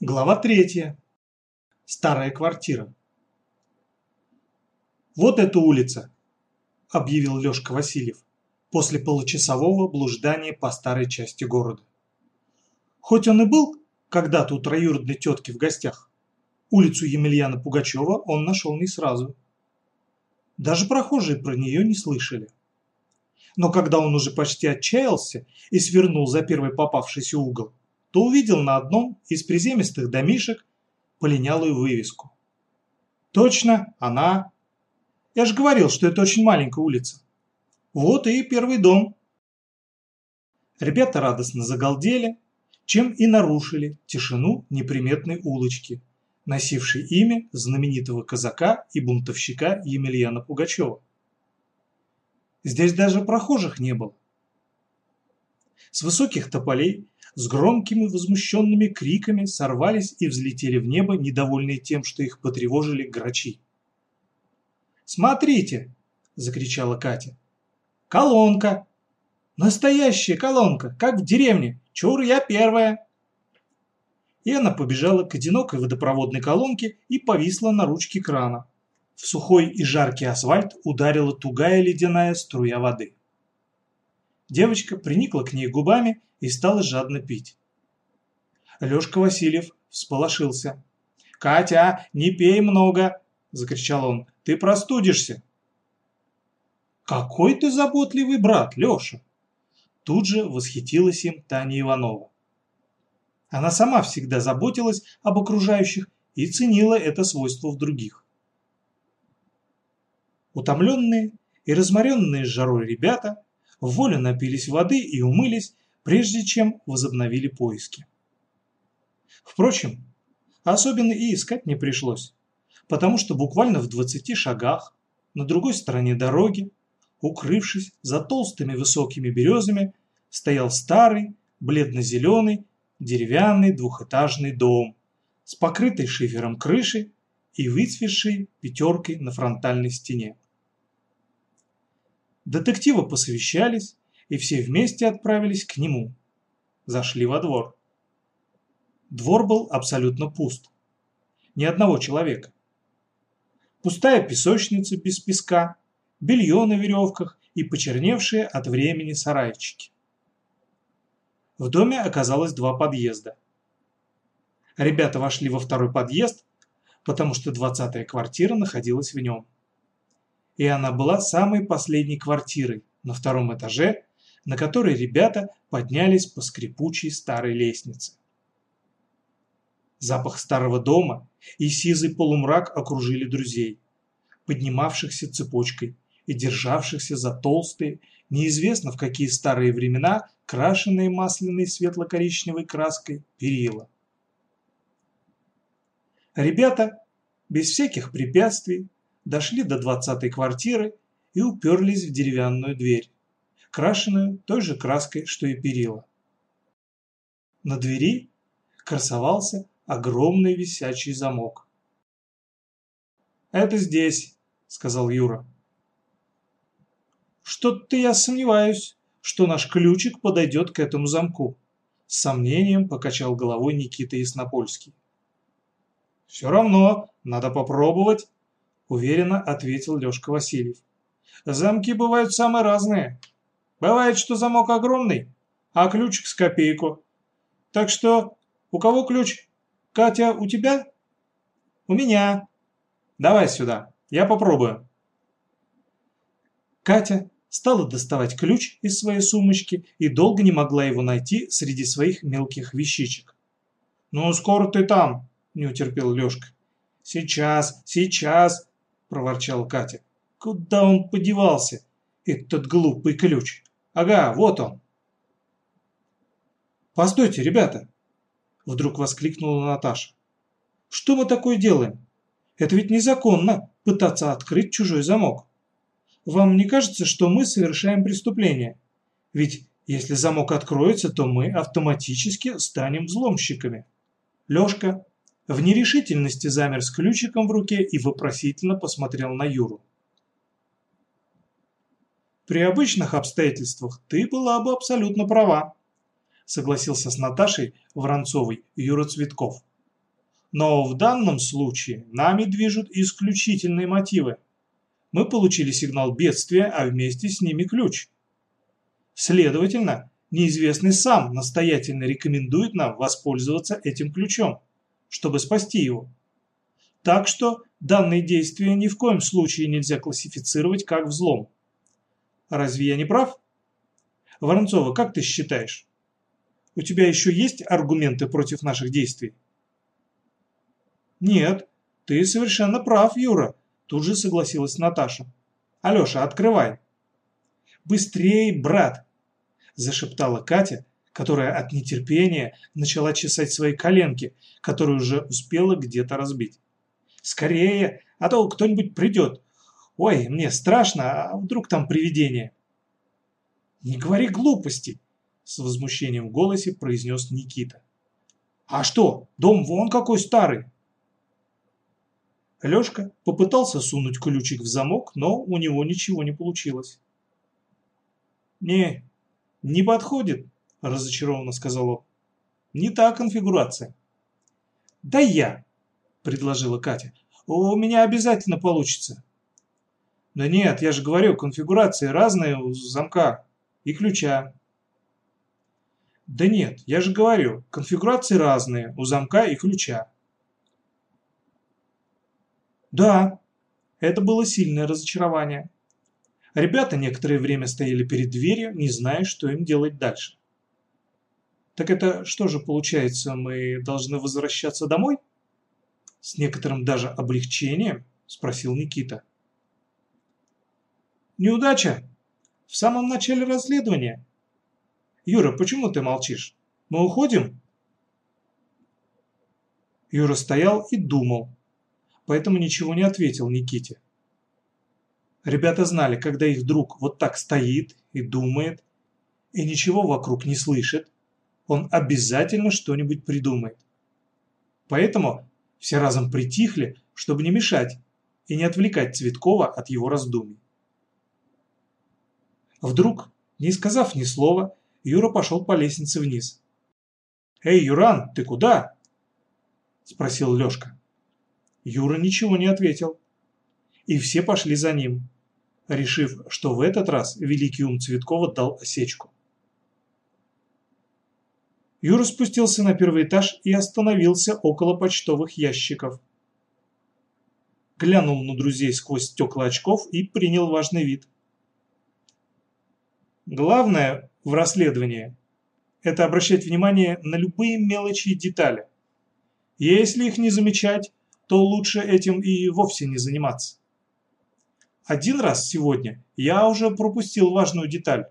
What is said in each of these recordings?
Глава третья. Старая квартира. «Вот эта улица», – объявил Лёшка Васильев после получасового блуждания по старой части города. Хоть он и был когда-то у троюродной тетки в гостях, улицу Емельяна Пугачева он нашел не сразу. Даже прохожие про нее не слышали. Но когда он уже почти отчаялся и свернул за первый попавшийся угол, то увидел на одном из приземистых домишек полинялую вывеску. Точно, она. Я же говорил, что это очень маленькая улица. Вот и первый дом. Ребята радостно загалдели, чем и нарушили тишину неприметной улочки, носившей имя знаменитого казака и бунтовщика Емельяна Пугачева. Здесь даже прохожих не было. С высоких тополей с громкими возмущенными криками сорвались и взлетели в небо, недовольные тем, что их потревожили грачи. «Смотрите!» – закричала Катя. «Колонка! Настоящая колонка, как в деревне! Чур, я первая!» И она побежала к одинокой водопроводной колонке и повисла на ручке крана. В сухой и жаркий асфальт ударила тугая ледяная струя воды. Девочка приникла к ней губами и стала жадно пить. Лёшка Васильев всполошился. «Катя, не пей много!» – закричал он. «Ты простудишься!» «Какой ты заботливый брат, Лёша!» Тут же восхитилась им Таня Иванова. Она сама всегда заботилась об окружающих и ценила это свойство в других. Утомленные и разморенные жарой ребята в волю напились воды и умылись, прежде чем возобновили поиски. Впрочем, особенно и искать не пришлось, потому что буквально в 20 шагах на другой стороне дороги, укрывшись за толстыми высокими березами, стоял старый, бледно-зеленый, деревянный двухэтажный дом с покрытой шифером крышей и выцветшей пятеркой на фронтальной стене. Детективы посовещались, и все вместе отправились к нему. Зашли во двор. Двор был абсолютно пуст. Ни одного человека. Пустая песочница без песка, белье на веревках и почерневшие от времени сарайчики. В доме оказалось два подъезда. Ребята вошли во второй подъезд, потому что двадцатая квартира находилась в нем и она была самой последней квартирой на втором этаже, на которой ребята поднялись по скрипучей старой лестнице. Запах старого дома и сизый полумрак окружили друзей, поднимавшихся цепочкой и державшихся за толстые, неизвестно в какие старые времена, крашенные масляной светло-коричневой краской перила. Ребята без всяких препятствий дошли до двадцатой квартиры и уперлись в деревянную дверь, крашенную той же краской, что и перила. На двери красовался огромный висячий замок. «Это здесь», — сказал Юра. «Что-то я сомневаюсь, что наш ключик подойдет к этому замку», — с сомнением покачал головой Никита Яснопольский. «Все равно, надо попробовать», уверенно ответил Лёшка Васильев. Замки бывают самые разные. Бывает, что замок огромный, а ключик с копейку. Так что, у кого ключ? Катя, у тебя? У меня. Давай сюда, я попробую. Катя стала доставать ключ из своей сумочки и долго не могла его найти среди своих мелких вещичек. «Ну, скоро ты там!» – не утерпел Лёшка. «Сейчас, сейчас!» – проворчал Катя. «Куда он подевался, этот глупый ключ? Ага, вот он!» «Постойте, ребята!» – вдруг воскликнула Наташа. «Что мы такое делаем? Это ведь незаконно пытаться открыть чужой замок. Вам не кажется, что мы совершаем преступление? Ведь если замок откроется, то мы автоматически станем взломщиками». Лёшка в нерешительности замер с ключиком в руке и вопросительно посмотрел на Юру. «При обычных обстоятельствах ты была бы абсолютно права», согласился с Наташей Воронцовой Юра Цветков. Но в данном случае нами движут исключительные мотивы. Мы получили сигнал бедствия, а вместе с ними ключ. Следовательно, неизвестный сам настоятельно рекомендует нам воспользоваться этим ключом, чтобы спасти его. Так что данные действия ни в коем случае нельзя классифицировать как взлом. Разве я не прав? Воронцова, как ты считаешь? У тебя еще есть аргументы против наших действий? Нет, ты совершенно прав, Юра, тут же согласилась Наташа. Алеша, открывай. Быстрей, брат, зашептала Катя, которая от нетерпения начала чесать свои коленки, которые уже успела где-то разбить. «Скорее, а то кто-нибудь придет. Ой, мне страшно, а вдруг там привидение?» «Не говори глупости!» – с возмущением в голосе произнес Никита. «А что, дом вон какой старый!» Лёшка попытался сунуть ключик в замок, но у него ничего не получилось. «Не, не подходит», – разочарованно сказал он. «Не та конфигурация». «Да я», – предложила Катя. «У меня обязательно получится». «Да нет, я же говорю, конфигурации разные у замка и ключа». «Да нет, я же говорю, конфигурации разные у замка и ключа». Да, это было сильное разочарование. Ребята некоторое время стояли перед дверью, не зная, что им делать дальше. «Так это что же получается, мы должны возвращаться домой?» С некоторым даже облегчением спросил Никита. «Неудача! В самом начале расследования. Юра, почему ты молчишь? Мы уходим?» Юра стоял и думал, поэтому ничего не ответил Никите. Ребята знали, когда их друг вот так стоит и думает, и ничего вокруг не слышит, он обязательно что-нибудь придумает. Поэтому все разом притихли, чтобы не мешать и не отвлекать Цветкова от его раздумий. Вдруг, не сказав ни слова, Юра пошел по лестнице вниз. «Эй, Юран, ты куда?» – спросил Лешка. Юра ничего не ответил. И все пошли за ним, решив, что в этот раз великий ум Цветкова дал осечку. Юра спустился на первый этаж и остановился около почтовых ящиков. Глянул на друзей сквозь стекла очков и принял важный вид. Главное в расследовании – это обращать внимание на любые мелочи и детали. Если их не замечать, то лучше этим и вовсе не заниматься. Один раз сегодня я уже пропустил важную деталь,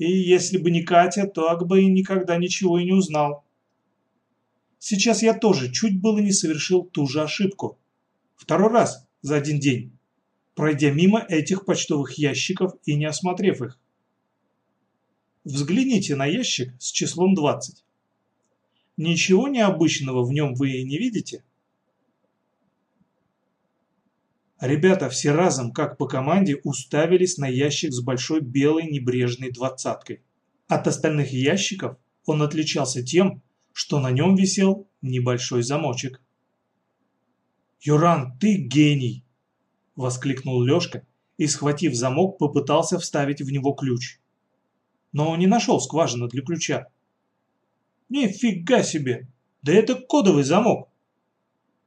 и если бы не Катя, то бы никогда ничего и не узнал. Сейчас я тоже чуть было не совершил ту же ошибку. Второй раз за один день, пройдя мимо этих почтовых ящиков и не осмотрев их. Взгляните на ящик с числом 20. Ничего необычного в нем вы не видите? Ребята все разом, как по команде, уставились на ящик с большой белой небрежной двадцаткой. От остальных ящиков он отличался тем, что на нем висел небольшой замочек. «Юран, ты гений!» – воскликнул Лешка и, схватив замок, попытался вставить в него ключ. Но он не нашел скважины для ключа. «Нифига себе! Да это кодовый замок!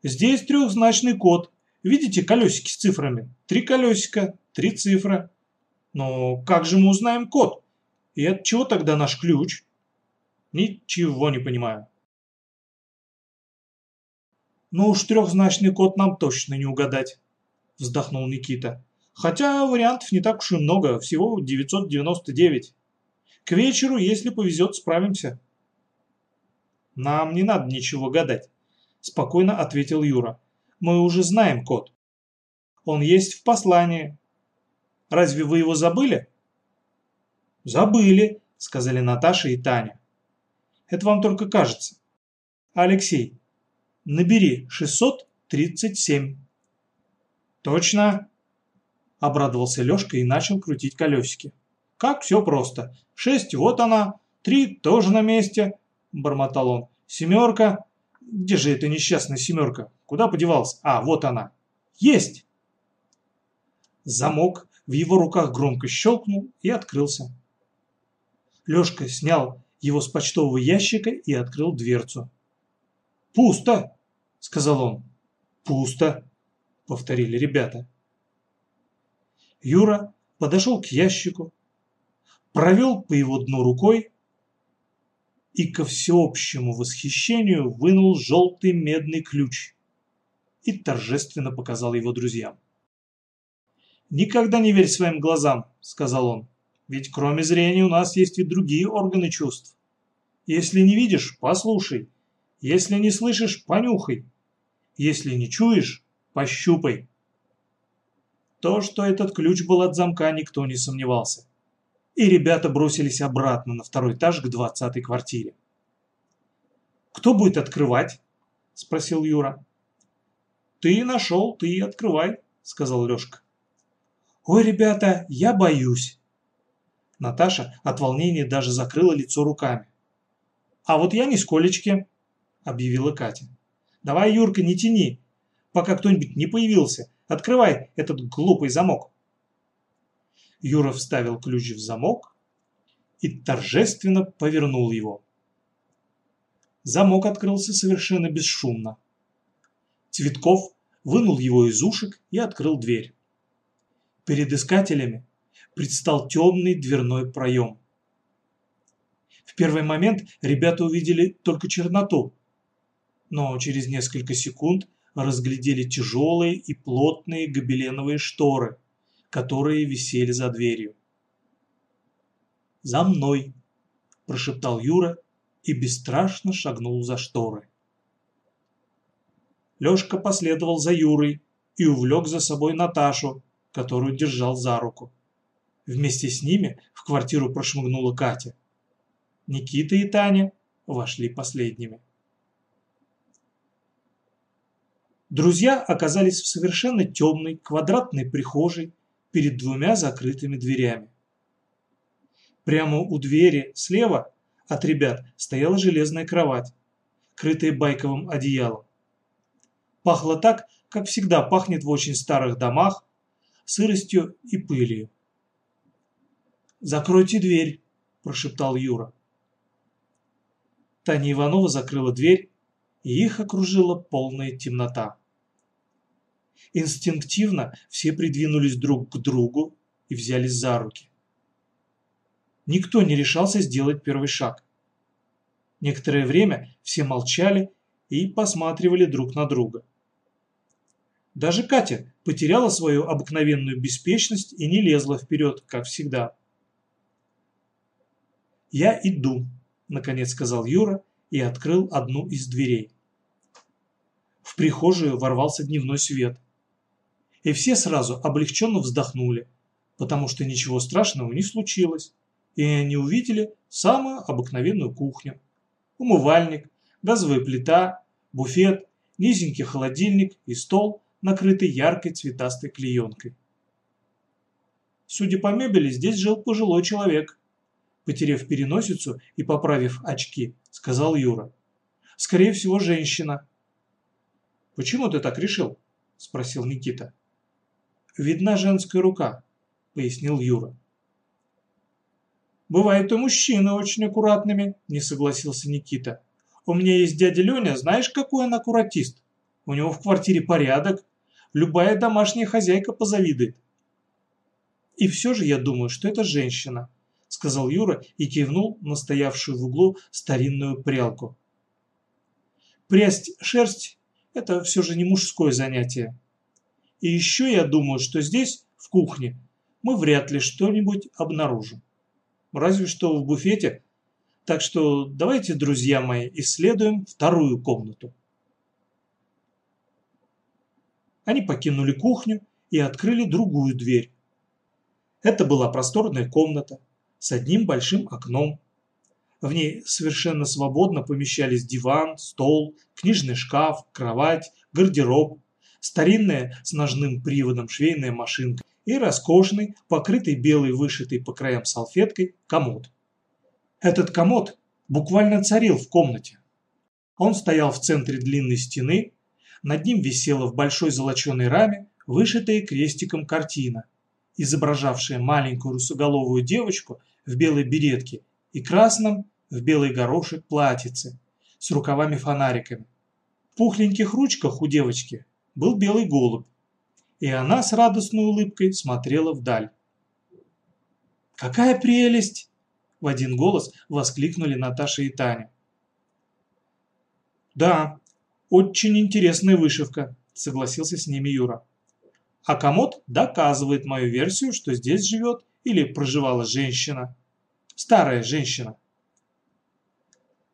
Здесь трехзначный код, Видите колесики с цифрами? Три колесика, три цифры. Но как же мы узнаем код? И от чего тогда наш ключ? Ничего не понимаю. Ну уж трехзначный код нам точно не угадать, вздохнул Никита. Хотя вариантов не так уж и много, всего 999. К вечеру, если повезет, справимся. Нам не надо ничего гадать, спокойно ответил Юра мы уже знаем код. Он есть в послании. Разве вы его забыли? Забыли, сказали Наташа и Таня. Это вам только кажется. Алексей, набери 637. Точно, обрадовался Лешка и начал крутить колесики. Как все просто. Шесть, вот она. Три тоже на месте, бормотал он. Семерка. Где же эта несчастная семерка? Куда подевалась? А, вот она. Есть! Замок в его руках громко щелкнул и открылся. Лёшка снял его с почтового ящика и открыл дверцу. «Пусто!» – сказал он. «Пусто!» – повторили ребята. Юра подошел к ящику, провел по его дну рукой и ко всеобщему восхищению вынул желтый медный ключ и торжественно показал его друзьям. «Никогда не верь своим глазам», — сказал он, — «ведь кроме зрения у нас есть и другие органы чувств. Если не видишь, послушай, если не слышишь, понюхай, если не чуешь, пощупай». То, что этот ключ был от замка, никто не сомневался и ребята бросились обратно на второй этаж к двадцатой квартире. «Кто будет открывать?» – спросил Юра. «Ты нашел, ты открывай», – сказал Лешка. «Ой, ребята, я боюсь». Наташа от волнения даже закрыла лицо руками. «А вот я нисколечки», – объявила Катя. «Давай, Юрка, не тяни, пока кто-нибудь не появился. Открывай этот глупый замок». Юра вставил ключ в замок и торжественно повернул его. Замок открылся совершенно бесшумно. Цветков вынул его из ушек и открыл дверь. Перед искателями предстал темный дверной проем. В первый момент ребята увидели только черноту, но через несколько секунд разглядели тяжелые и плотные гобеленовые шторы, которые висели за дверью. «За мной!» – прошептал Юра и бесстрашно шагнул за шторы. Лёшка последовал за Юрой и увлек за собой Наташу, которую держал за руку. Вместе с ними в квартиру прошмыгнула Катя. Никита и Таня вошли последними. Друзья оказались в совершенно темной квадратной прихожей перед двумя закрытыми дверями. Прямо у двери слева от ребят стояла железная кровать, крытая байковым одеялом. Пахло так, как всегда пахнет в очень старых домах, сыростью и пылью. «Закройте дверь», – прошептал Юра. Таня Иванова закрыла дверь, и их окружила полная темнота. Инстинктивно все придвинулись друг к другу и взялись за руки. Никто не решался сделать первый шаг. Некоторое время все молчали и посматривали друг на друга. Даже Катя потеряла свою обыкновенную беспечность и не лезла вперед, как всегда. «Я иду», – наконец сказал Юра и открыл одну из дверей. В прихожую ворвался дневной свет и все сразу облегченно вздохнули, потому что ничего страшного не случилось, и они увидели самую обыкновенную кухню. Умывальник, газовая плита, буфет, низенький холодильник и стол, накрытый яркой цветастой клеенкой. Судя по мебели, здесь жил пожилой человек. Потерев переносицу и поправив очки, сказал Юра. Скорее всего, женщина. «Почему ты так решил?» – спросил Никита видна женская рука», — пояснил Юра. «Бывают и мужчины очень аккуратными», — не согласился Никита. «У меня есть дядя Леня, знаешь, какой он аккуратист? У него в квартире порядок, любая домашняя хозяйка позавидует». «И все же я думаю, что это женщина», — сказал Юра и кивнул на стоявшую в углу старинную прялку. «Прясть шерсть — это все же не мужское занятие. И еще я думаю, что здесь, в кухне, мы вряд ли что-нибудь обнаружим. Разве что в буфете. Так что давайте, друзья мои, исследуем вторую комнату. Они покинули кухню и открыли другую дверь. Это была просторная комната с одним большим окном. В ней совершенно свободно помещались диван, стол, книжный шкаф, кровать, гардероб, старинная с ножным приводом швейная машинка и роскошный, покрытый белой вышитой по краям салфеткой, комод. Этот комод буквально царил в комнате. Он стоял в центре длинной стены, над ним висела в большой золоченой раме вышитая крестиком картина, изображавшая маленькую русоголовую девочку в белой беретке и красном в белый горошек платьице с рукавами-фонариками. В пухленьких ручках у девочки был белый голубь, и она с радостной улыбкой смотрела вдаль. «Какая прелесть!» – в один голос воскликнули Наташа и Таня. «Да, очень интересная вышивка», – согласился с ними Юра. А комод доказывает мою версию, что здесь живет или проживала женщина. Старая женщина.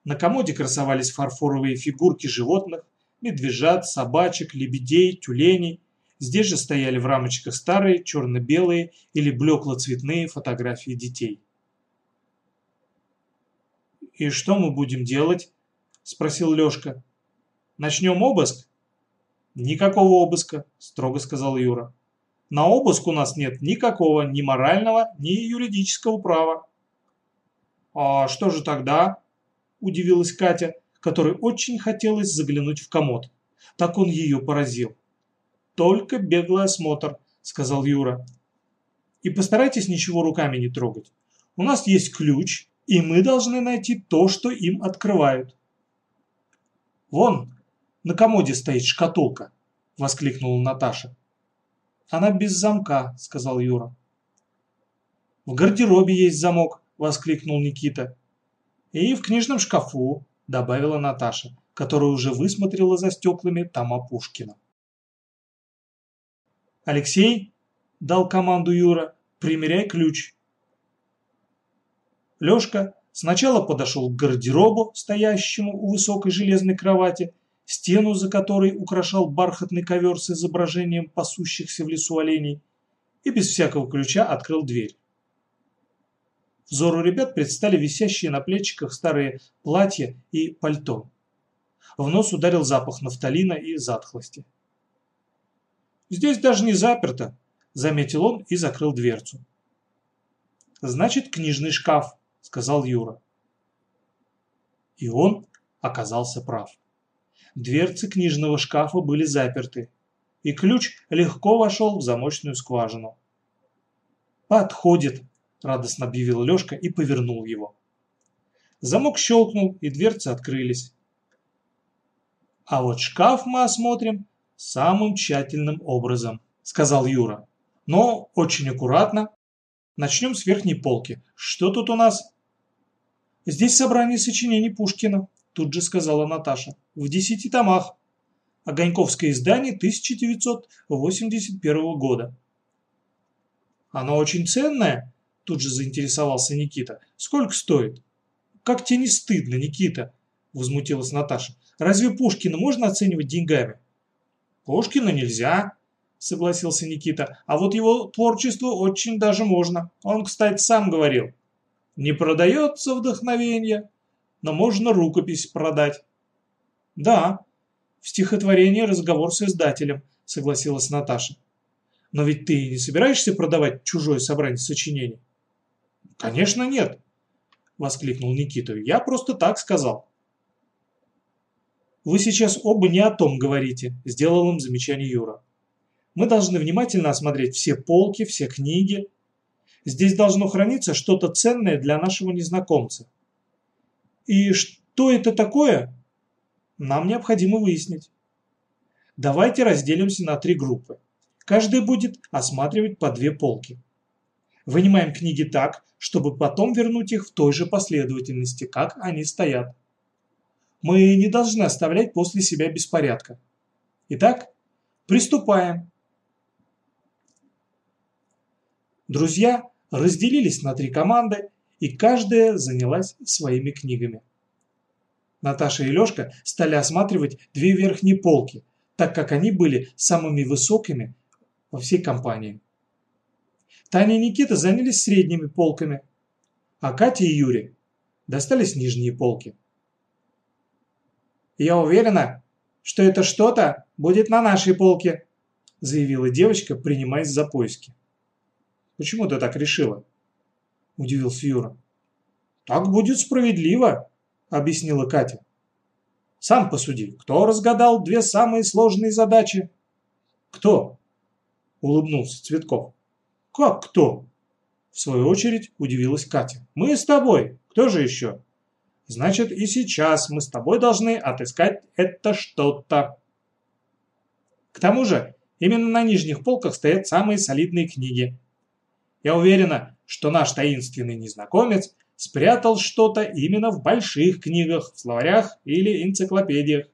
На комоде красовались фарфоровые фигурки животных, медвежат, собачек, лебедей, тюленей. Здесь же стояли в рамочках старые, черно-белые или блекло-цветные фотографии детей. «И что мы будем делать?» – спросил Лешка. «Начнем обыск?» «Никакого обыска», – строго сказал Юра. «На обыск у нас нет никакого ни морального, ни юридического права». «А что же тогда?» – удивилась Катя, которой очень хотелось заглянуть в комод. Так он ее поразил. «Только беглый осмотр», – сказал Юра. «И постарайтесь ничего руками не трогать. У нас есть ключ, и мы должны найти то, что им открывают». «Вон, на комоде стоит шкатулка», – воскликнула Наташа. «Она без замка», – сказал Юра. «В гардеробе есть замок», – воскликнул Никита. «И в книжном шкафу», – добавила Наташа, которая уже высмотрела за стеклами Тома Пушкина. «Алексей», – дал команду Юра, – «примеряй ключ». Лёшка сначала подошел к гардеробу, стоящему у высокой железной кровати, стену за которой украшал бархатный ковер с изображением пасущихся в лесу оленей, и без всякого ключа открыл дверь. Взору ребят предстали висящие на плечиках старые платья и пальто. В нос ударил запах нафталина и затхлости. «Здесь даже не заперто», – заметил он и закрыл дверцу. «Значит, книжный шкаф», – сказал Юра. И он оказался прав. Дверцы книжного шкафа были заперты, и ключ легко вошел в замочную скважину. «Подходит!» – радостно объявил Лешка и повернул его. Замок щелкнул, и дверцы открылись. «А вот шкаф мы осмотрим самым тщательным образом», – сказал Юра. «Но очень аккуратно. Начнем с верхней полки. Что тут у нас?» «Здесь собрание сочинений Пушкина», тут же сказала Наташа. В десяти томах. Огоньковское издание 1981 года. Оно очень ценное, тут же заинтересовался Никита. Сколько стоит? Как тебе не стыдно, Никита? Возмутилась Наташа. Разве Пушкина можно оценивать деньгами? Пушкина нельзя, согласился Никита. А вот его творчество очень даже можно. Он, кстати, сам говорил. Не продается вдохновение, но можно рукопись продать. Да, в стихотворении разговор с издателем, согласилась Наташа. Но ведь ты не собираешься продавать чужое собрание сочинений? Конечно нет, воскликнул Никита. Я просто так сказал. Вы сейчас оба не о том говорите, сделал им замечание Юра. Мы должны внимательно осмотреть все полки, все книги. Здесь должно храниться что-то ценное для нашего незнакомца. И что это такое? Нам необходимо выяснить. Давайте разделимся на три группы. Каждый будет осматривать по две полки. Вынимаем книги так, чтобы потом вернуть их в той же последовательности, как они стоят. Мы не должны оставлять после себя беспорядка. Итак, приступаем. Друзья разделились на три команды и каждая занялась своими книгами. Наташа и Лёшка стали осматривать две верхние полки, так как они были самыми высокими во всей компании. Таня и Никита занялись средними полками, а Катя и Юрий достались нижние полки. «Я уверена, что это что-то будет на нашей полке», заявила девочка, принимаясь за поиски. «Почему ты так решила?» удивился Юра. «Так будет справедливо», – объяснила Катя. Сам посуди, кто разгадал две самые сложные задачи? Кто? Улыбнулся Цветков. Как кто? В свою очередь удивилась Катя. Мы с тобой. Кто же еще? Значит, и сейчас мы с тобой должны отыскать это что-то. К тому же, именно на нижних полках стоят самые солидные книги. Я уверена, что наш таинственный незнакомец спрятал что-то именно в больших книгах, в словарях или энциклопедиях.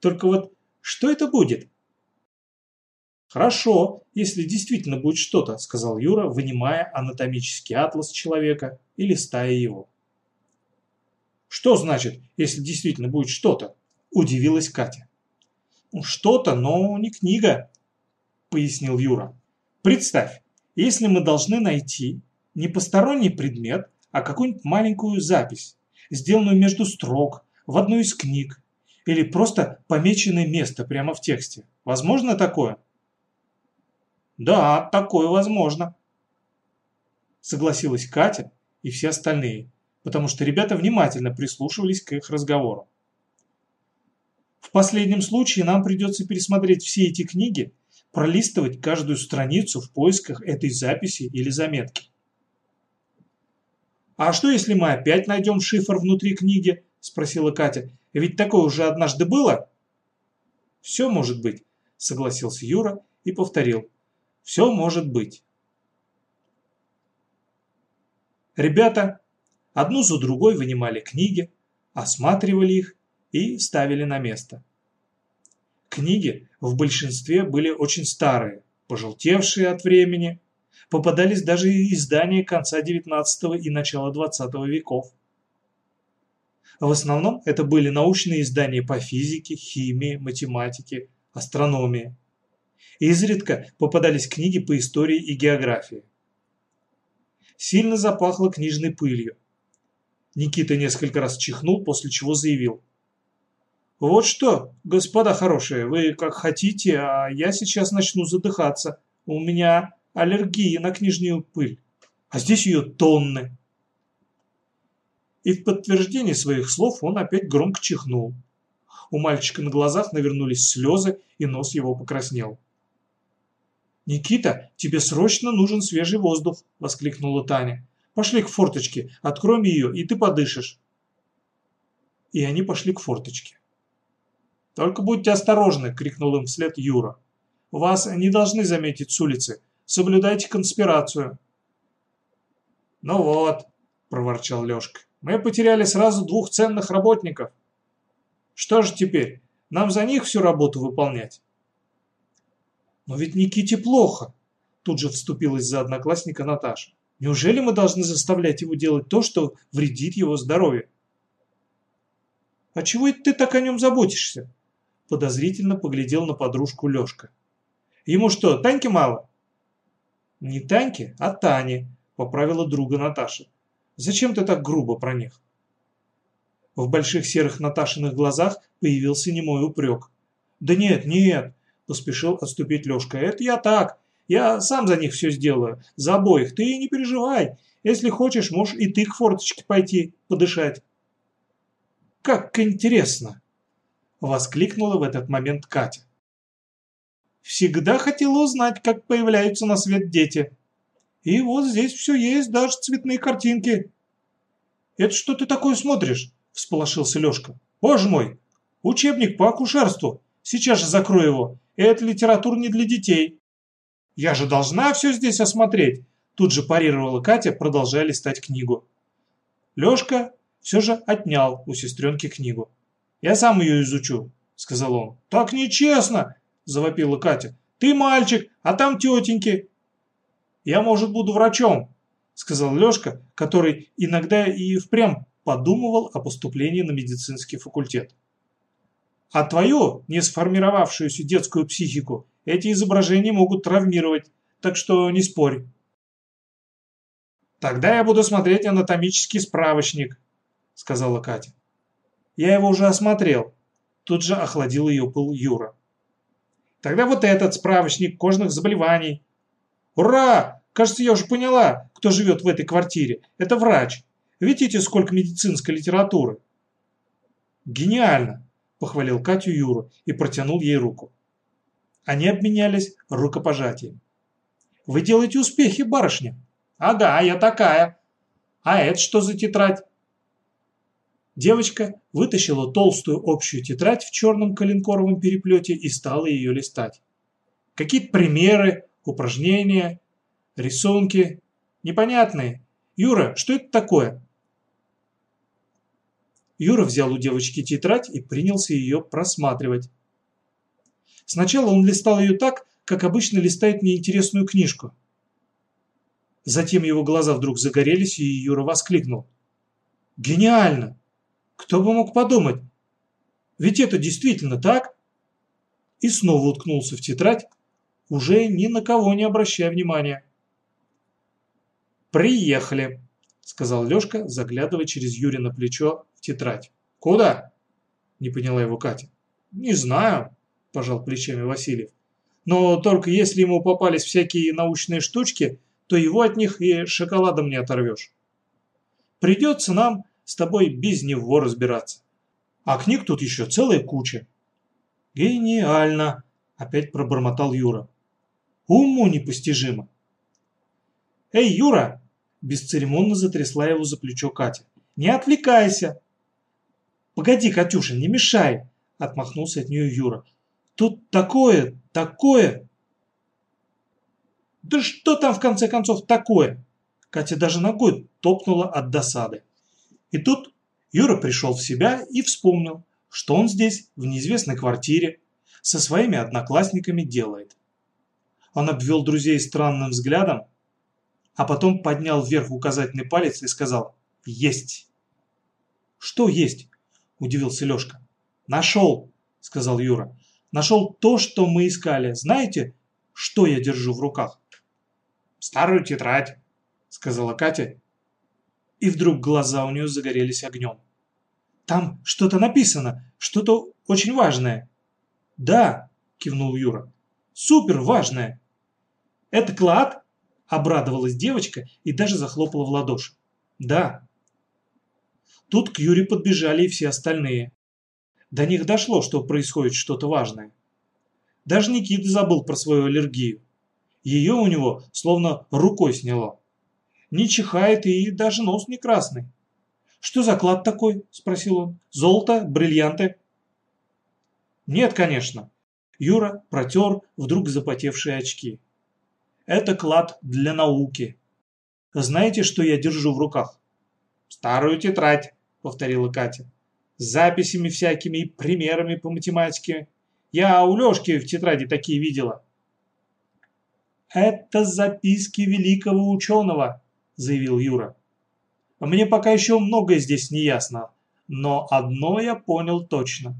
Только вот что это будет? Хорошо, если действительно будет что-то, сказал Юра, вынимая анатомический атлас человека и листая его. Что значит, если действительно будет что-то? Удивилась Катя. «Ну, что-то, но не книга, пояснил Юра. Представь, если мы должны найти не посторонний предмет, а какую-нибудь маленькую запись, сделанную между строк, в одной из книг, или просто помеченное место прямо в тексте. Возможно такое? Да, такое возможно. Согласилась Катя и все остальные, потому что ребята внимательно прислушивались к их разговору. В последнем случае нам придется пересмотреть все эти книги, пролистывать каждую страницу в поисках этой записи или заметки. «А что, если мы опять найдем шифр внутри книги?» – спросила Катя. «Ведь такое уже однажды было?» «Все может быть», – согласился Юра и повторил. «Все может быть». Ребята одну за другой вынимали книги, осматривали их и ставили на место. Книги в большинстве были очень старые, пожелтевшие от времени, попадались даже издания конца XIX и начала XX веков. В основном это были научные издания по физике, химии, математике, астрономии. Изредка попадались книги по истории и географии. Сильно запахло книжной пылью. Никита несколько раз чихнул, после чего заявил. «Вот что, господа хорошие, вы как хотите, а я сейчас начну задыхаться. У меня аллергии на книжную пыль, а здесь ее тонны. И в подтверждение своих слов он опять громко чихнул. У мальчика на глазах навернулись слезы, и нос его покраснел. «Никита, тебе срочно нужен свежий воздух!» – воскликнула Таня. «Пошли к форточке, откроем ее, и ты подышишь!» И они пошли к форточке. «Только будьте осторожны!» – крикнул им вслед Юра. «Вас не должны заметить с улицы соблюдайте конспирацию. Ну вот, проворчал Лешка, мы потеряли сразу двух ценных работников. Что же теперь, нам за них всю работу выполнять? Но ведь Никите плохо, тут же вступилась за одноклассника Наташа. Неужели мы должны заставлять его делать то, что вредит его здоровью? «А чего это ты так о нем заботишься?» Подозрительно поглядел на подружку Лешка. «Ему что, Таньки мало?» «Не Таньке, а Тане», – поправила друга Наташа. «Зачем ты так грубо про них?» В больших серых Наташиных глазах появился немой упрек. «Да нет, нет», – поспешил отступить Лешка. «Это я так. Я сам за них все сделаю. За обоих. Ты не переживай. Если хочешь, можешь и ты к форточке пойти, подышать». «Как интересно!» – воскликнула в этот момент Катя. Всегда хотела узнать, как появляются на свет дети. И вот здесь все есть, даже цветные картинки. «Это что ты такое смотришь?» – всполошился Лешка. «Боже мой! Учебник по акушерству! Сейчас же закрою его! Это литература не для детей!» «Я же должна все здесь осмотреть!» Тут же парировала Катя, продолжая листать книгу. Лешка все же отнял у сестренки книгу. «Я сам ее изучу», — сказал он. «Так нечестно!» – завопила Катя. «Ты мальчик, а там тетеньки!» «Я, может, буду врачом», – сказал Лешка, который иногда и впрямь подумывал о поступлении на медицинский факультет. А твою, не сформировавшуюся детскую психику, эти изображения могут травмировать, так что не спорь. «Тогда я буду смотреть анатомический справочник», – сказала Катя. «Я его уже осмотрел», – тут же охладил ее пыл Юра. Тогда вот этот справочник кожных заболеваний. Ура! Кажется, я уже поняла, кто живет в этой квартире. Это врач. Видите, сколько медицинской литературы? Гениально! Похвалил Катю Юру и протянул ей руку. Они обменялись рукопожатием. «Вы делаете успехи, барышня?» «Ага, я такая. А это что за тетрадь?» Девочка вытащила толстую общую тетрадь в черном коленкоровом переплете и стала ее листать. Какие-то примеры, упражнения, рисунки. Непонятные. Юра, что это такое? Юра взял у девочки тетрадь и принялся ее просматривать. Сначала он листал ее так, как обычно листает неинтересную книжку. Затем его глаза вдруг загорелись, и Юра воскликнул. «Гениально! Кто бы мог подумать? Ведь это действительно так?» И снова уткнулся в тетрадь, уже ни на кого не обращая внимания. «Приехали», — сказал Лёшка, заглядывая через Юре на плечо в тетрадь. «Куда?» — не поняла его Катя. «Не знаю», – пожал плечами Васильев. «Но только если ему попались всякие научные штучки, то его от них и шоколадом не оторвешь. Придется нам с тобой без него разбираться. А книг тут еще целая куча». «Гениально!» – опять пробормотал Юра. «Уму непостижимо!» «Эй, Юра!» – бесцеремонно затрясла его за плечо Катя. «Не отвлекайся!» «Погоди, Катюша, не мешай!» – отмахнулся от нее Юра. Тут такое, такое. Да что там в конце концов такое? Катя даже ногой топнула от досады. И тут Юра пришел в себя и вспомнил, что он здесь, в неизвестной квартире, со своими одноклассниками делает. Он обвел друзей странным взглядом, а потом поднял вверх указательный палец и сказал «Есть». «Что есть?» – удивился Лешка. «Нашел», – сказал Юра. Нашел то, что мы искали. Знаете, что я держу в руках? Старую тетрадь, сказала Катя. И вдруг глаза у нее загорелись огнем. Там что-то написано, что-то очень важное. Да, кивнул Юра. Супер важное. Это клад? Обрадовалась девочка и даже захлопала в ладоши. Да. Тут к Юре подбежали и все остальные. До них дошло, что происходит что-то важное. Даже Никита забыл про свою аллергию. Ее у него словно рукой сняло. Не чихает и даже нос не красный. «Что за клад такой?» – спросил он. «Золото? Бриллианты?» «Нет, конечно». Юра протер вдруг запотевшие очки. «Это клад для науки. Знаете, что я держу в руках?» «Старую тетрадь», – повторила Катя с записями всякими и примерами по математике. Я у Лёшки в тетради такие видела. «Это записки великого ученого», – заявил Юра. «Мне пока еще многое здесь не ясно, но одно я понял точно.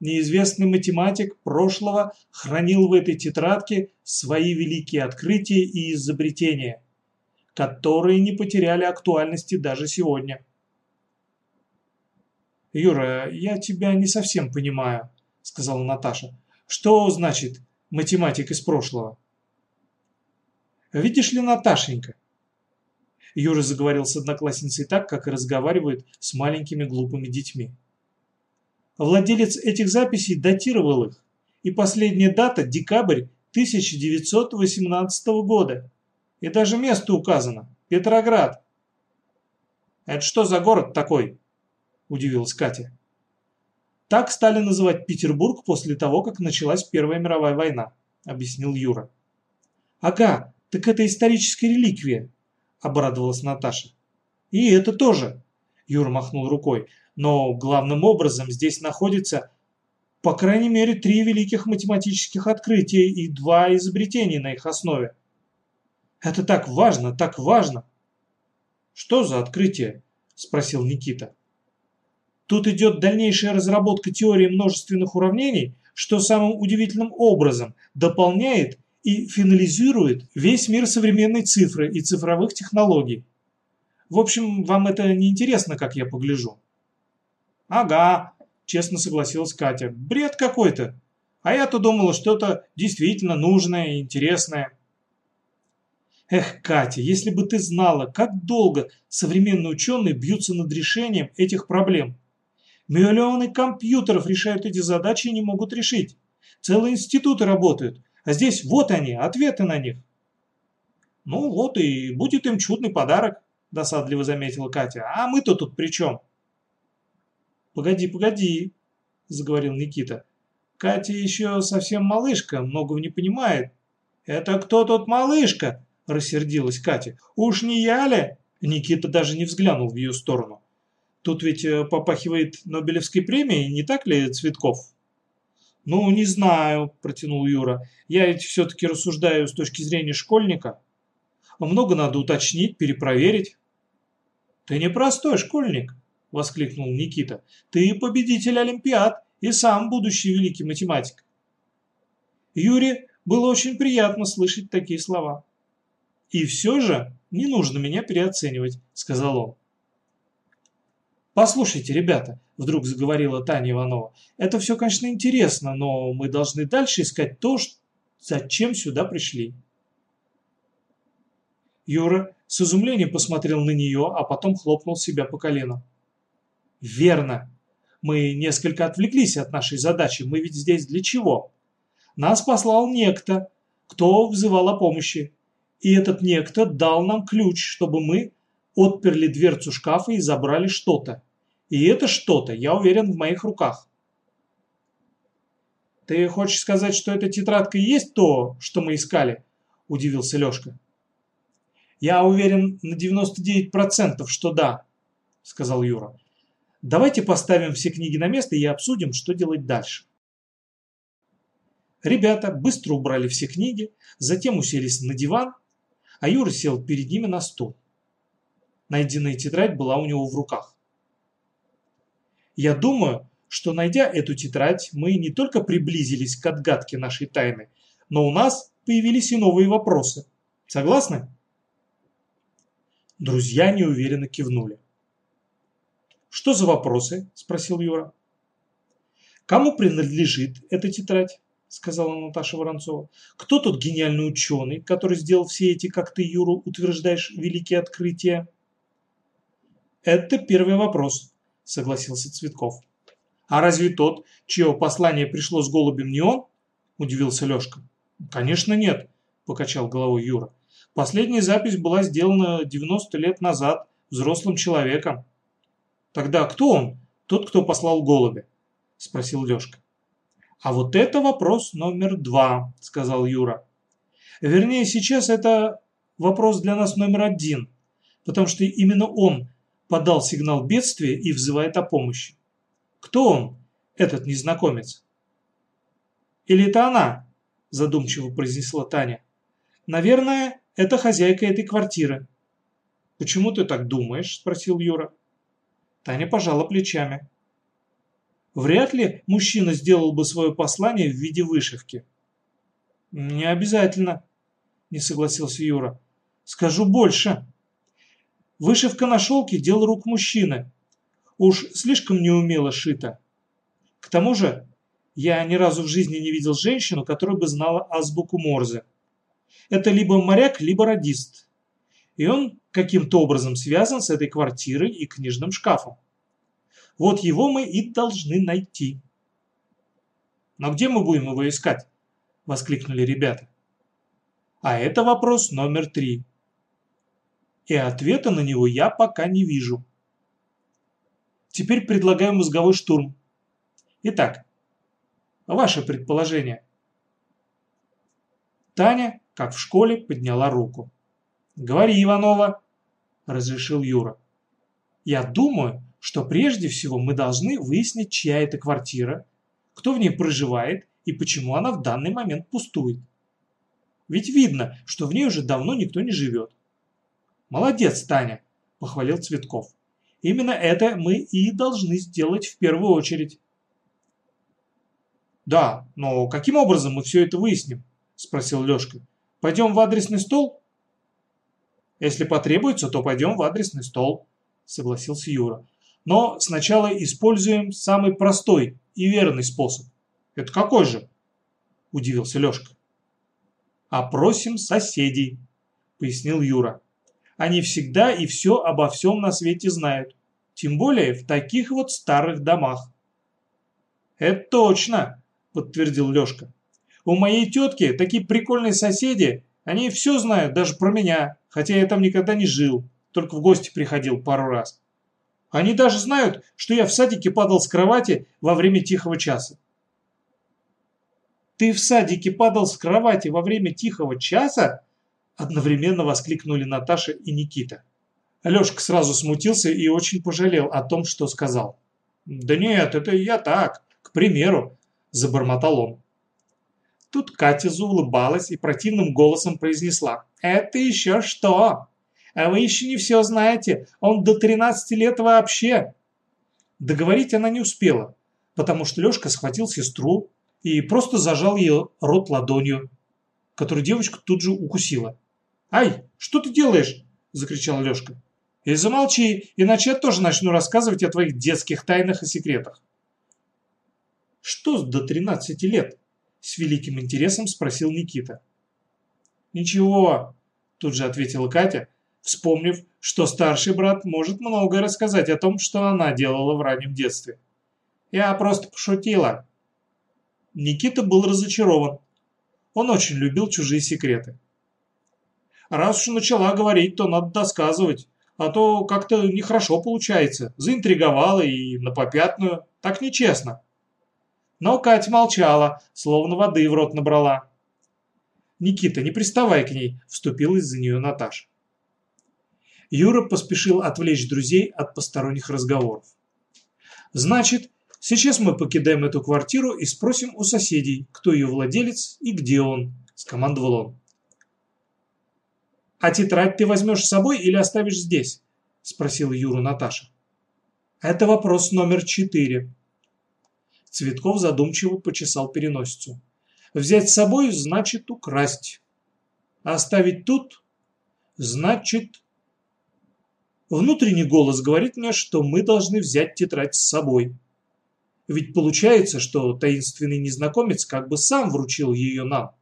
Неизвестный математик прошлого хранил в этой тетрадке свои великие открытия и изобретения, которые не потеряли актуальности даже сегодня». «Юра, я тебя не совсем понимаю», — сказала Наташа. «Что значит математик из прошлого?» «Видишь ли, Наташенька?» Юра заговорил с одноклассницей так, как и разговаривает с маленькими глупыми детьми. Владелец этих записей датировал их, и последняя дата – декабрь 1918 года. И даже место указано – Петроград. «Это что за город такой?» – удивилась Катя. «Так стали называть Петербург после того, как началась Первая мировая война», – объяснил Юра. «Ага, так это историческая реликвия», – обрадовалась Наташа. «И это тоже», – Юра махнул рукой. «Но главным образом здесь находится, по крайней мере, три великих математических открытия и два изобретения на их основе. Это так важно, так важно!» «Что за открытие?» – спросил Никита. Тут идет дальнейшая разработка теории множественных уравнений, что самым удивительным образом дополняет и финализирует весь мир современной цифры и цифровых технологий. В общем, вам это не интересно, как я погляжу. Ага, честно согласилась Катя. Бред какой-то. А я-то думала, что это действительно нужное и интересное. Эх, Катя, если бы ты знала, как долго современные ученые бьются над решением этих проблем. Миллионы компьютеров решают эти задачи и не могут решить. Целые институты работают, а здесь вот они, ответы на них. Ну вот и будет им чудный подарок, досадливо заметила Катя. А мы-то тут при чем? Погоди, погоди, заговорил Никита. Катя еще совсем малышка, многого не понимает. Это кто тут малышка? Рассердилась Катя. Уж не я ли? Никита даже не взглянул в ее сторону. Тут ведь э, попахивает Нобелевской премией, не так ли, Цветков? Ну, не знаю, протянул Юра. Я ведь все-таки рассуждаю с точки зрения школьника. Много надо уточнить, перепроверить. Ты не простой школьник, воскликнул Никита. Ты победитель Олимпиад и сам будущий великий математик. Юре было очень приятно слышать такие слова. И все же не нужно меня переоценивать, сказал он. «Послушайте, ребята», – вдруг заговорила Таня Иванова, – «это все, конечно, интересно, но мы должны дальше искать то, зачем сюда пришли». Юра с изумлением посмотрел на нее, а потом хлопнул себя по колену. «Верно. Мы несколько отвлеклись от нашей задачи. Мы ведь здесь для чего? Нас послал некто, кто взывал о помощи. И этот некто дал нам ключ, чтобы мы отперли дверцу шкафа и забрали что-то. И это что-то, я уверен, в моих руках. «Ты хочешь сказать, что эта тетрадка и есть то, что мы искали?» – удивился Лешка. «Я уверен на 99%, что да», – сказал Юра. «Давайте поставим все книги на место и обсудим, что делать дальше». Ребята быстро убрали все книги, затем уселись на диван, а Юра сел перед ними на стул. Найденная тетрадь была у него в руках. Я думаю, что найдя эту тетрадь, мы не только приблизились к отгадке нашей тайны, но у нас появились и новые вопросы. Согласны? Друзья неуверенно кивнули. «Что за вопросы?» – спросил Юра. «Кому принадлежит эта тетрадь?» – сказала Наташа Воронцова. «Кто тот гениальный ученый, который сделал все эти, как ты, Юра, утверждаешь, великие открытия?» «Это первый вопрос», согласился Цветков. А разве тот, чье послание пришло с голубем, не он? Удивился Лешка. Конечно нет, покачал головой Юра. Последняя запись была сделана 90 лет назад взрослым человеком. Тогда кто он, тот, кто послал голубя? Спросил Лешка. А вот это вопрос номер два, сказал Юра. Вернее, сейчас это вопрос для нас номер один, потому что именно он подал сигнал бедствия и взывает о помощи. Кто он, этот незнакомец? Или это она? Задумчиво произнесла Таня. Наверное, это хозяйка этой квартиры. Почему ты так думаешь? Спросил Юра. Таня пожала плечами. Вряд ли мужчина сделал бы свое послание в виде вышивки. Не обязательно, не согласился Юра. Скажу больше. Вышивка на шелке – дело рук мужчины. Уж слишком неумело шито. К тому же, я ни разу в жизни не видел женщину, которая бы знала азбуку Морзе. Это либо моряк, либо радист. И он каким-то образом связан с этой квартирой и книжным шкафом. Вот его мы и должны найти. Но где мы будем его искать? Воскликнули ребята. А это вопрос номер три и ответа на него я пока не вижу. Теперь предлагаю мозговой штурм. Итак, ваше предположение. Таня, как в школе, подняла руку. «Говори, Иванова», – разрешил Юра. «Я думаю, что прежде всего мы должны выяснить, чья это квартира, кто в ней проживает и почему она в данный момент пустует. Ведь видно, что в ней уже давно никто не живет. «Молодец, Таня!» – похвалил Цветков. «Именно это мы и должны сделать в первую очередь». «Да, но каким образом мы все это выясним?» – спросил Лешка. «Пойдем в адресный стол?» «Если потребуется, то пойдем в адресный стол», – согласился Юра. «Но сначала используем самый простой и верный способ». «Это какой же?» – удивился Лешка. «Опросим соседей», – пояснил Юра. Они всегда и все обо всем на свете знают. Тем более в таких вот старых домах. «Это точно!» – подтвердил Лёшка. «У моей тетки такие прикольные соседи, они все знают, даже про меня, хотя я там никогда не жил, только в гости приходил пару раз. Они даже знают, что я в садике падал с кровати во время тихого часа. «Ты в садике падал с кровати во время тихого часа?» Одновременно воскликнули Наташа и Никита. Алешка сразу смутился и очень пожалел о том, что сказал. «Да нет, это я так, к примеру», – забормотал он. Тут Катя заулыбалась и противным голосом произнесла. «Это еще что? А вы еще не все знаете, он до 13 лет вообще!» Договорить она не успела, потому что Лешка схватил сестру и просто зажал ее рот ладонью, которую девочка тут же укусила. «Ай, что ты делаешь?» – закричал Лешка. «И замолчи, иначе я тоже начну рассказывать о твоих детских тайнах и секретах». «Что до 13 лет?» – с великим интересом спросил Никита. «Ничего», – тут же ответила Катя, вспомнив, что старший брат может многое рассказать о том, что она делала в раннем детстве. «Я просто пошутила». Никита был разочарован. Он очень любил чужие секреты. Раз уж начала говорить, то надо досказывать, а то как-то нехорошо получается. Заинтриговала и на попятную. Так нечестно. Но Катя молчала, словно воды в рот набрала. «Никита, не приставай к ней», – вступилась за нее Наташа. Юра поспешил отвлечь друзей от посторонних разговоров. «Значит, сейчас мы покидаем эту квартиру и спросим у соседей, кто ее владелец и где он», – скомандовал он. «А тетрадь ты возьмешь с собой или оставишь здесь?» – спросила Юру Наташа. «Это вопрос номер четыре». Цветков задумчиво почесал переносицу. «Взять с собой – значит украсть. А оставить тут – значит...» Внутренний голос говорит мне, что мы должны взять тетрадь с собой. Ведь получается, что таинственный незнакомец как бы сам вручил ее нам.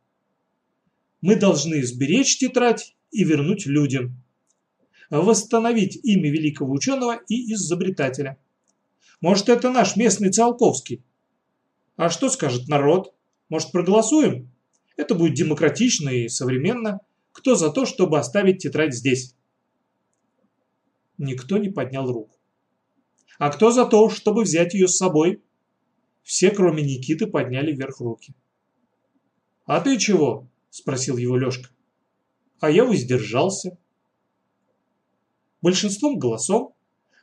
Мы должны сберечь тетрадь и вернуть людям. Восстановить имя великого ученого и изобретателя. Может, это наш местный Циолковский? А что скажет народ? Может, проголосуем? Это будет демократично и современно. Кто за то, чтобы оставить тетрадь здесь? Никто не поднял руку. А кто за то, чтобы взять ее с собой? Все, кроме Никиты, подняли вверх руки. «А ты чего?» – спросил его Лешка а я воздержался. Большинством голосов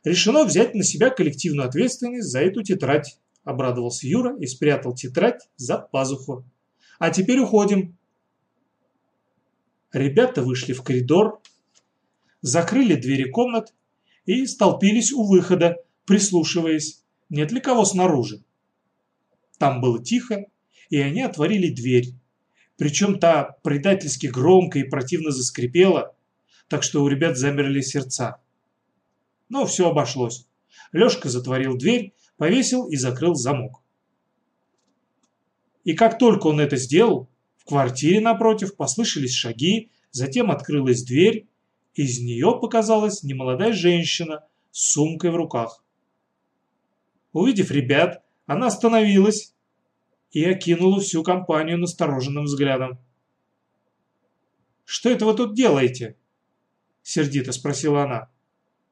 решено взять на себя коллективную ответственность за эту тетрадь, обрадовался Юра и спрятал тетрадь за пазуху. А теперь уходим. Ребята вышли в коридор, закрыли двери комнат и столпились у выхода, прислушиваясь, нет ли кого снаружи. Там было тихо, и они отворили дверь, причем та предательски громко и противно заскрипела, так что у ребят замерли сердца. Но все обошлось. Лешка затворил дверь, повесил и закрыл замок. И как только он это сделал, в квартире напротив послышались шаги, затем открылась дверь, из нее показалась немолодая женщина с сумкой в руках. Увидев ребят, она остановилась и окинула всю компанию настороженным взглядом. «Что это вы тут делаете?» – сердито спросила она.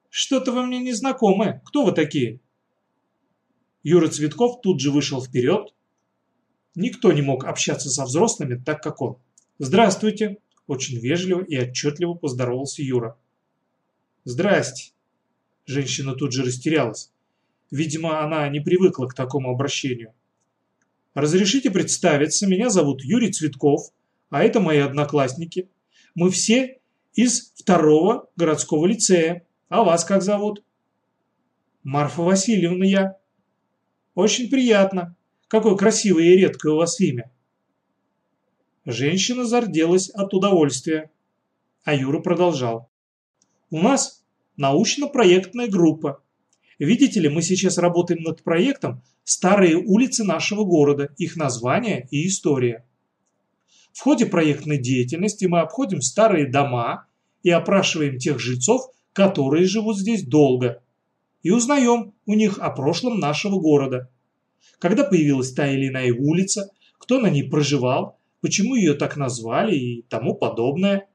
«Что-то вы мне не знакомы. Кто вы такие?» Юра Цветков тут же вышел вперед. Никто не мог общаться со взрослыми так, как он. «Здравствуйте!» – очень вежливо и отчетливо поздоровался Юра. «Здрасте!» Женщина тут же растерялась. Видимо, она не привыкла к такому обращению. Разрешите представиться, меня зовут Юрий Цветков, а это мои одноклассники. Мы все из второго городского лицея. А вас как зовут? Марфа Васильевна я. Очень приятно. Какое красивое и редкое у вас имя. Женщина зарделась от удовольствия. А Юра продолжал. У нас научно-проектная группа. Видите ли, мы сейчас работаем над проектом «Старые улицы нашего города, их название и история». В ходе проектной деятельности мы обходим старые дома и опрашиваем тех жильцов, которые живут здесь долго. И узнаем у них о прошлом нашего города. Когда появилась та или иная улица, кто на ней проживал, почему ее так назвали и тому подобное.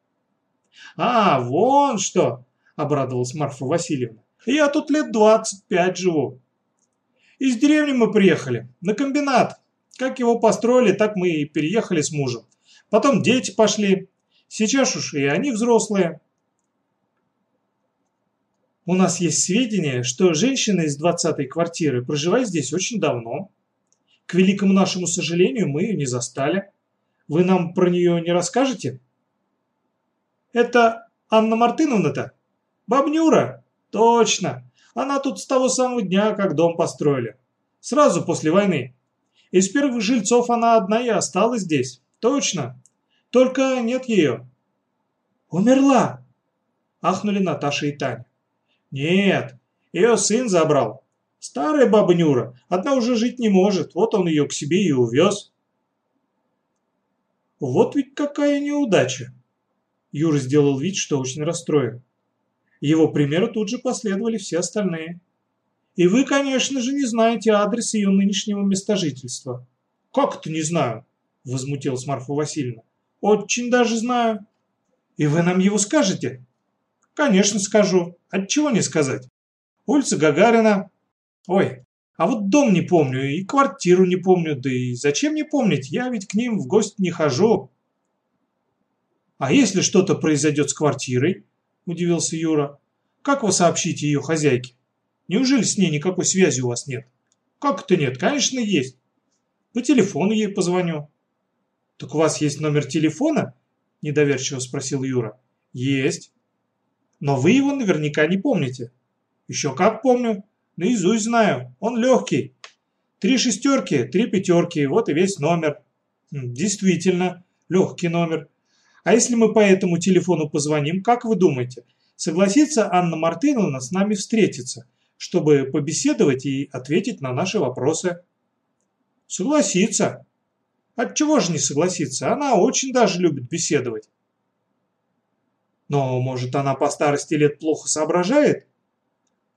«А, вон что!» – обрадовалась Марфа Васильевна. «Я тут лет двадцать пять живу. Из деревни мы приехали, на комбинат. Как его построили, так мы и переехали с мужем. Потом дети пошли. Сейчас уж и они взрослые. У нас есть сведения, что женщина из двадцатой квартиры проживает здесь очень давно. К великому нашему сожалению, мы ее не застали. Вы нам про нее не расскажете? Это Анна Мартыновна-то? Бабнюра? Точно. Она тут с того самого дня, как дом построили. Сразу после войны. Из первых жильцов она одна и осталась здесь. Точно. Только нет ее. Умерла. Ахнули Наташа и Таня. Нет, ее сын забрал. Старая баба Нюра, одна уже жить не может, вот он ее к себе и увез. Вот ведь какая неудача. Юра сделал вид, что очень расстроен. Его примеру тут же последовали все остальные. И вы, конечно же, не знаете адрес ее нынешнего места жительства. Как это не знаю? Возмутилась Марфа Васильевна. Очень даже знаю. И вы нам его скажете? Конечно, скажу. Отчего не сказать? Улица Гагарина. Ой, а вот дом не помню и квартиру не помню, да и зачем не помнить? Я ведь к ним в гости не хожу. А если что-то произойдет с квартирой? Удивился Юра. Как вы сообщите ее хозяйке? Неужели с ней никакой связи у вас нет? Как это нет? Конечно, есть. По телефону ей позвоню. Так у вас есть номер телефона? Недоверчиво спросил Юра. Есть. Но вы его наверняка не помните. Еще как помню. Наизусть знаю. Он легкий. Три шестерки, три пятерки. Вот и весь номер. Действительно, легкий номер. А если мы по этому телефону позвоним, как вы думаете, согласится Анна Мартыновна с нами встретиться, чтобы побеседовать и ответить на наши вопросы? Согласится. Отчего же не согласиться? Она очень даже любит беседовать. Но, может, она по старости лет плохо соображает?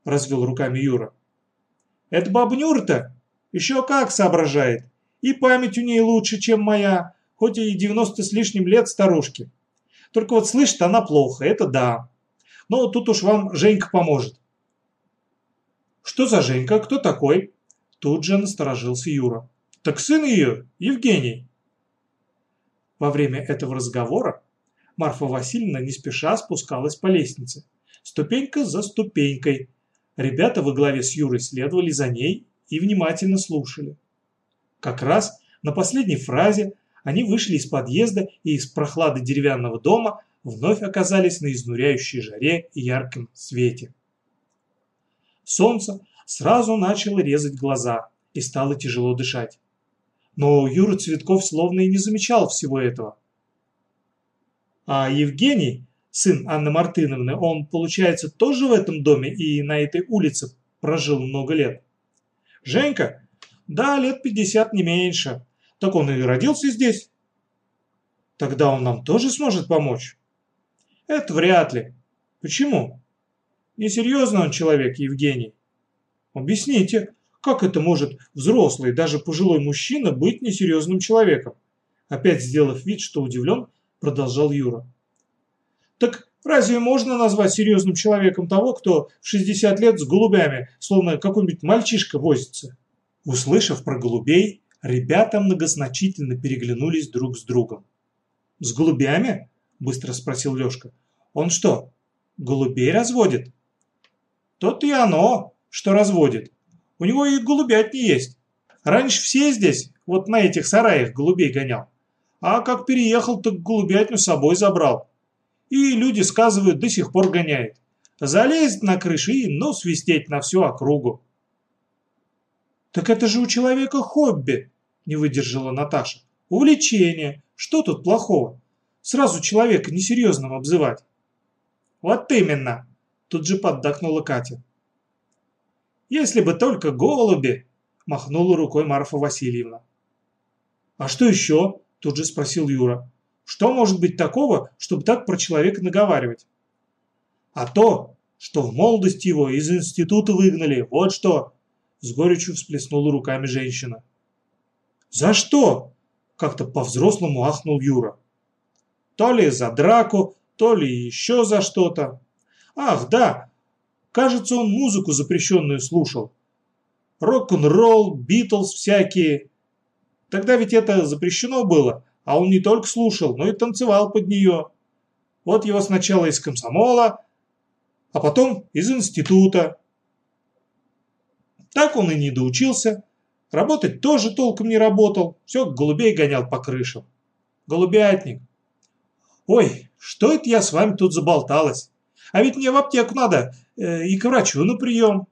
Развел руками Юра. Это бабнюр-то еще как соображает. И память у ней лучше, чем моя, хоть и 90 с лишним лет старушки. Только вот слышит она плохо, это да. Но тут уж вам Женька поможет. Что за Женька? Кто такой? Тут же насторожился Юра. Так сын ее, Евгений. Во время этого разговора Марфа Васильевна не спеша спускалась по лестнице, ступенька за ступенькой. Ребята во главе с Юрой следовали за ней и внимательно слушали. Как раз на последней фразе они вышли из подъезда и из прохлады деревянного дома вновь оказались на изнуряющей жаре и ярком свете. Солнце сразу начало резать глаза и стало тяжело дышать. Но Юра Цветков словно и не замечал всего этого. А Евгений, сын Анны Мартыновны, он, получается, тоже в этом доме и на этой улице прожил много лет? Женька? Да, лет пятьдесят не меньше. Так он и родился здесь. Тогда он нам тоже сможет помочь? Это вряд ли. Почему? Несерьезный он человек, Евгений. Объясните, как это может взрослый, даже пожилой мужчина быть несерьезным человеком? Опять сделав вид, что удивлен, продолжал Юра. Так разве можно назвать серьезным человеком того, кто в 60 лет с голубями, словно какой-нибудь мальчишка возится? Услышав про голубей, ребята многозначительно переглянулись друг с другом. «С голубями?» – быстро спросил Лешка. «Он что, голубей разводит?» «Тот и оно, что разводит. У него и голубятни есть. Раньше все здесь, вот на этих сараях, голубей гонял. А как переехал, так голубятню с собой забрал. И люди сказывают, до сих пор гоняет. Залезет на крышу и ну свистеть на всю округу. «Так это же у человека хобби», – не выдержала Наташа. «Увлечение. Что тут плохого? Сразу человека несерьезным обзывать». «Вот именно», – тут же поддакнула Катя. «Если бы только голуби», – махнула рукой Марфа Васильевна. «А что еще?» Тут же спросил Юра. Что может быть такого, чтобы так про человека наговаривать? А то, что в молодости его из института выгнали, вот что!» С горечью всплеснула руками женщина. «За что?» – как-то по-взрослому ахнул Юра. «То ли за драку, то ли еще за что-то. Ах, да, кажется, он музыку запрещенную слушал. Рок-н-ролл, Битлз всякие. Тогда ведь это запрещено было, а он не только слушал, но и танцевал под нее. Вот его сначала из комсомола, а потом из института. Так он и не доучился. Работать тоже толком не работал. Все голубей гонял по крышам. Голубятник. Ой, что это я с вами тут заболталась? А ведь мне в аптеку надо э, и к врачу на прием.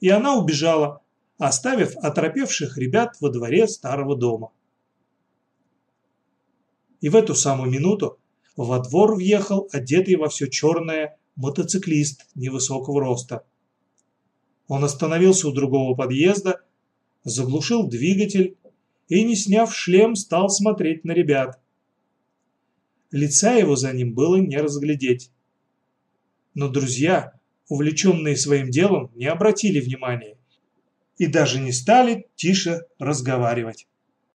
И она убежала, оставив оторопевших ребят во дворе старого дома. И в эту самую минуту во двор въехал одетый во все черное мотоциклист невысокого роста. Он остановился у другого подъезда, заглушил двигатель и, не сняв шлем, стал смотреть на ребят. Лица его за ним было не разглядеть. Но друзья, увлеченные своим делом, не обратили внимания и даже не стали тише разговаривать.